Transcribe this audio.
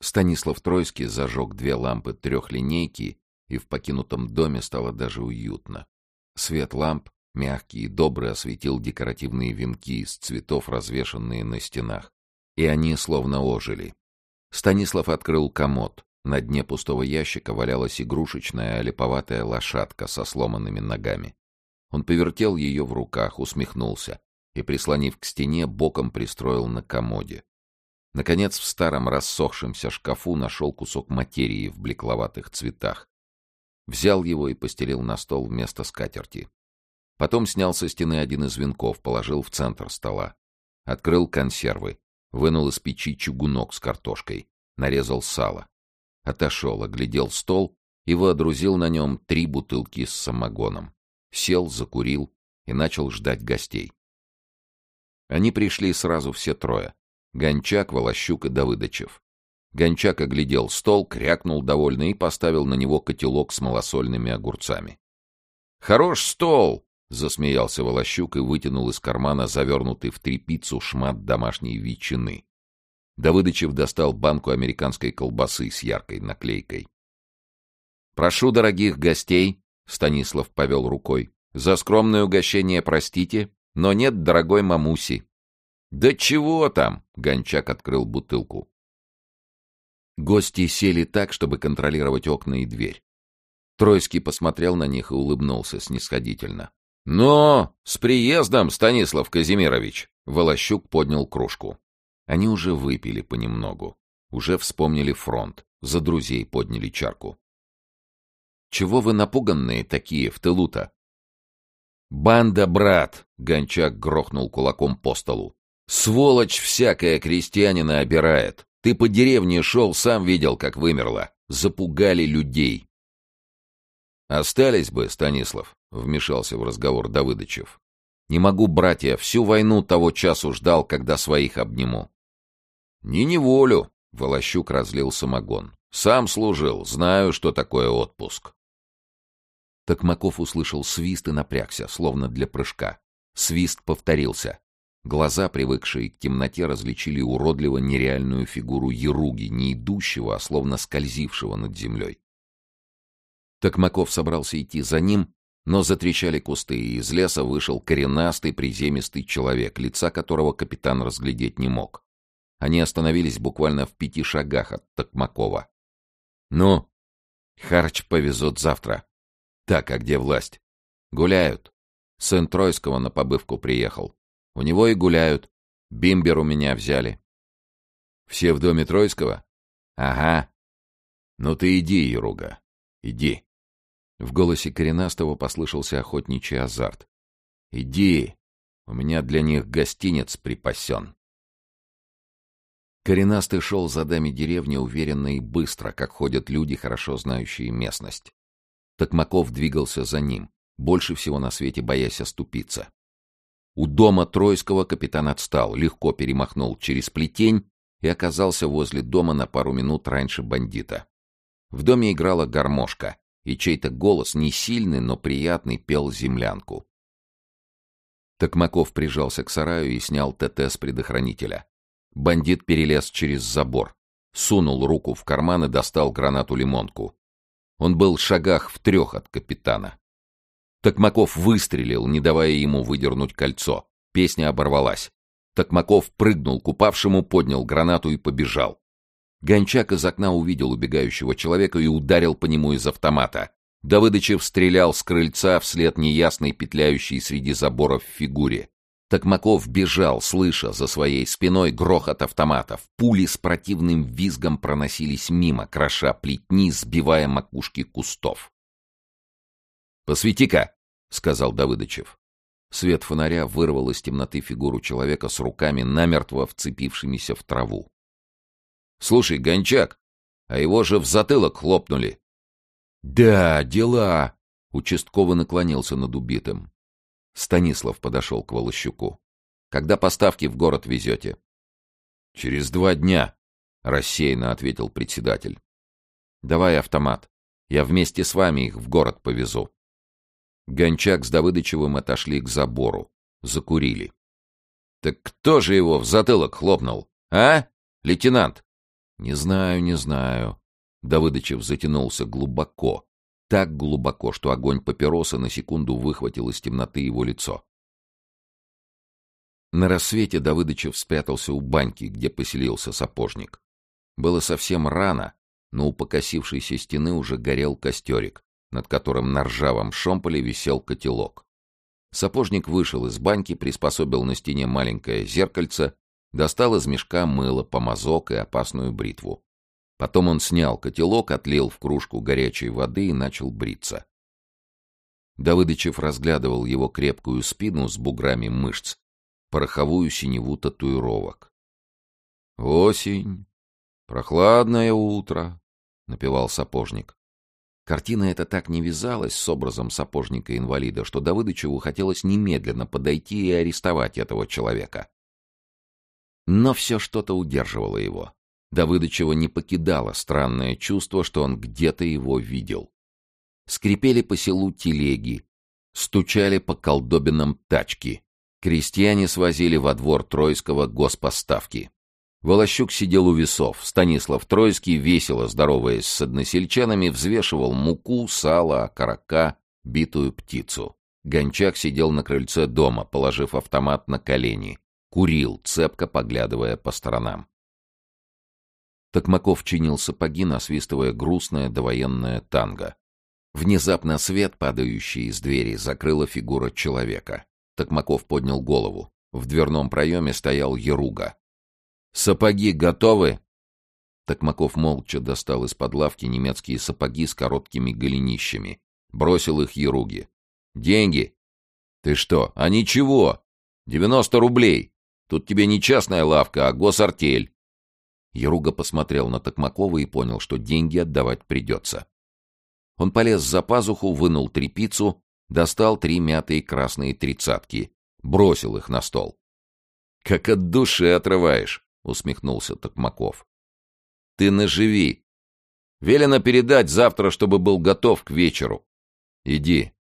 Станислав Тройский зажег две лампы трехлинейки, и в покинутом доме стало даже уютно. Свет ламп, мягкий и добрый, осветил декоративные венки из цветов, развешанные на стенах. И они словно ожили. Станислав открыл комод. На дне пустого ящика валялась игрушечная олиповатая лошадка со сломанными ногами. Он повертел ее в руках, усмехнулся и, прислонив к стене, боком пристроил на комоде. Наконец, в старом рассохшемся шкафу нашел кусок материи в блекловатых цветах. Взял его и постелил на стол вместо скатерти. Потом снял со стены один из венков, положил в центр стола. Открыл консервы, вынул из печи чугунок с картошкой, нарезал сало. Отошел, оглядел стол и водрузил на нем три бутылки с самогоном. Сел, закурил и начал ждать гостей. Они пришли сразу все трое. Гончак, Волощук и Давыдычев. Гончак оглядел стол, крякнул довольно и поставил на него котелок с малосольными огурцами. «Хорош стол!» — засмеялся Волощук и вытянул из кармана завернутый в тряпицу шмат домашней ветчины. Давыдычев достал банку американской колбасы с яркой наклейкой. «Прошу дорогих гостей», — Станислав повел рукой, — «за скромное угощение простите, но нет дорогой мамуси». «Да чего там?» — Гончак открыл бутылку. Гости сели так, чтобы контролировать окна и дверь. Тройский посмотрел на них и улыбнулся снисходительно. «Но! С приездом, Станислав Казимирович!» Волощук поднял кружку. Они уже выпили понемногу. Уже вспомнили фронт. За друзей подняли чарку. «Чего вы напуганные такие в тылу-то?» «Банда, брат!» — Гончак грохнул кулаком по столу. Сволочь всякая крестьянина обирает. Ты по деревне шел, сам видел, как вымерла. Запугали людей. Остались бы, Станислав, вмешался в разговор Давыдычев. Не могу, братья, всю войну того часу ждал, когда своих обниму. Не неволю, Волощук разлил самогон. Сам служил, знаю, что такое отпуск. Токмаков услышал свист и напрягся, словно для прыжка. Свист повторился. Глаза, привыкшие к темноте, различили уродливо нереальную фигуру Еруги, не идущего, а словно скользившего над землей. Токмаков собрался идти за ним, но затрещали кусты, и из леса вышел коренастый приземистый человек, лица которого капитан разглядеть не мог. Они остановились буквально в пяти шагах от Токмакова. «Ну?» «Харч повезут завтра». «Так, а где власть?» «Гуляют. Сын Тройского на побывку приехал. У него и гуляют. Бимбер у меня взяли. Все в доме Тройского? Ага. Ну ты иди, Еруга, иди. В голосе коренастого послышался охотничий азарт. Иди, у меня для них гостинец припасен. Коренастый шел за дами деревни уверенно и быстро, как ходят люди, хорошо знающие местность. Токмаков двигался за ним, больше всего на свете боясь оступиться. У дома Тройского капитан отстал, легко перемахнул через плетень и оказался возле дома на пару минут раньше бандита. В доме играла гармошка, и чей-то голос, не сильный, но приятный, пел землянку. Токмаков прижался к сараю и снял ТТ с предохранителя. Бандит перелез через забор, сунул руку в карман и достал гранату-лимонку. Он был в шагах в трех от капитана. Токмаков выстрелил, не давая ему выдернуть кольцо. Песня оборвалась. Токмаков прыгнул к упавшему, поднял гранату и побежал. Гончак из окна увидел убегающего человека и ударил по нему из автомата. Давыдычев стрелял с крыльца вслед неясной петляющей среди заборов фигуре. Токмаков бежал, слыша за своей спиной грохот автоматов. Пули с противным визгом проносились мимо, кроша плетни, сбивая макушки кустов. «Посвети-ка!» — сказал Давыдычев. Свет фонаря вырвал из темноты фигуру человека с руками, намертво вцепившимися в траву. «Слушай, Гончак, а его же в затылок хлопнули!» «Да, дела!» — участковый наклонился над убитым. Станислав подошел к Волощуку. «Когда поставки в город везете?» «Через два дня», — рассеянно ответил председатель. «Давай автомат. Я вместе с вами их в город повезу». Гончак с Давыдычевым отошли к забору. Закурили. — Так кто же его в затылок хлопнул? А, лейтенант? Не знаю, не знаю. Давыдычев затянулся глубоко. Так глубоко, что огонь папироса на секунду выхватил из темноты его лицо. На рассвете Давыдычев спрятался у баньки, где поселился сапожник. Было совсем рано, но у покосившейся стены уже горел костерик, над которым на ржавом шомполе висел котелок. Сапожник вышел из баньки, приспособил на стене маленькое зеркальце, достал из мешка мыло, помазок и опасную бритву. Потом он снял котелок, отлил в кружку горячей воды и начал бриться. Давыдычев разглядывал его крепкую спину с буграми мышц, пороховую синеву татуировок. «Осень, прохладное утро», — напевал сапожник. Картина эта так не вязалась с образом сапожника-инвалида, что Давыдычеву хотелось немедленно подойти и арестовать этого человека. Но все что-то удерживало его. Давыдычева не покидало странное чувство, что он где-то его видел. Скрипели по селу телеги, стучали по колдобинам тачки. Крестьяне свозили во двор Тройского госпоставки. Волощук сидел у весов. Станислав Тройский, весело здороваясь с односельчанами, взвешивал муку, сало, окорока, битую птицу. Гончак сидел на крыльце дома, положив автомат на колени. Курил, цепко поглядывая по сторонам. Токмаков чинил сапоги, насвистывая грустное довоенное танго. Внезапно свет, падающий из двери, закрыла фигура человека. Токмаков поднял голову. В дверном проеме стоял Еруга. «Сапоги готовы?» Токмаков молча достал из-под лавки немецкие сапоги с короткими голенищами. Бросил их Еруге. «Деньги?» «Ты что? А ничего! Девяносто рублей! Тут тебе не частная лавка, а госартель!» Еруга посмотрел на Токмакова и понял, что деньги отдавать придется. Он полез за пазуху, вынул трепицу, достал три мятые красные тридцатки, бросил их на стол. «Как от души отрываешь!» — усмехнулся Токмаков. «Ты наживи. Велено передать завтра, чтобы был готов к вечеру. Иди,